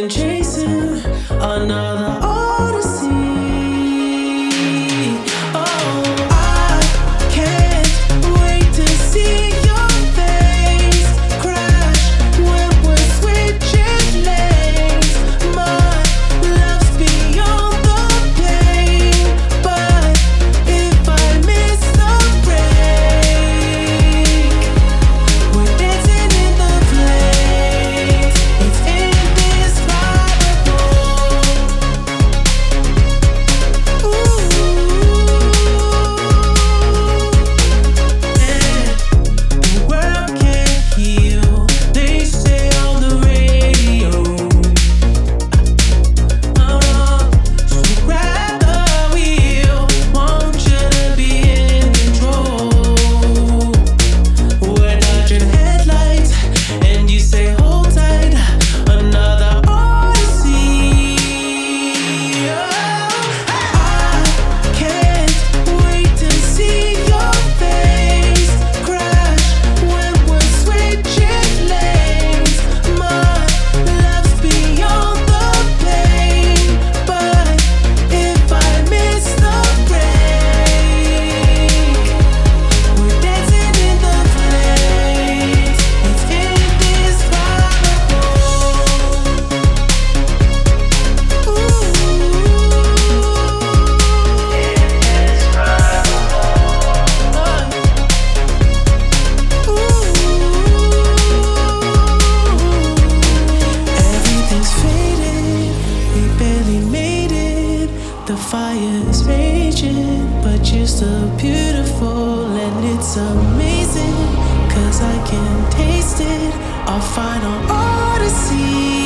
been chasing another The fire's raging, but you're so beautiful and it's amazing. Cause I can taste it, I'll all odyssey.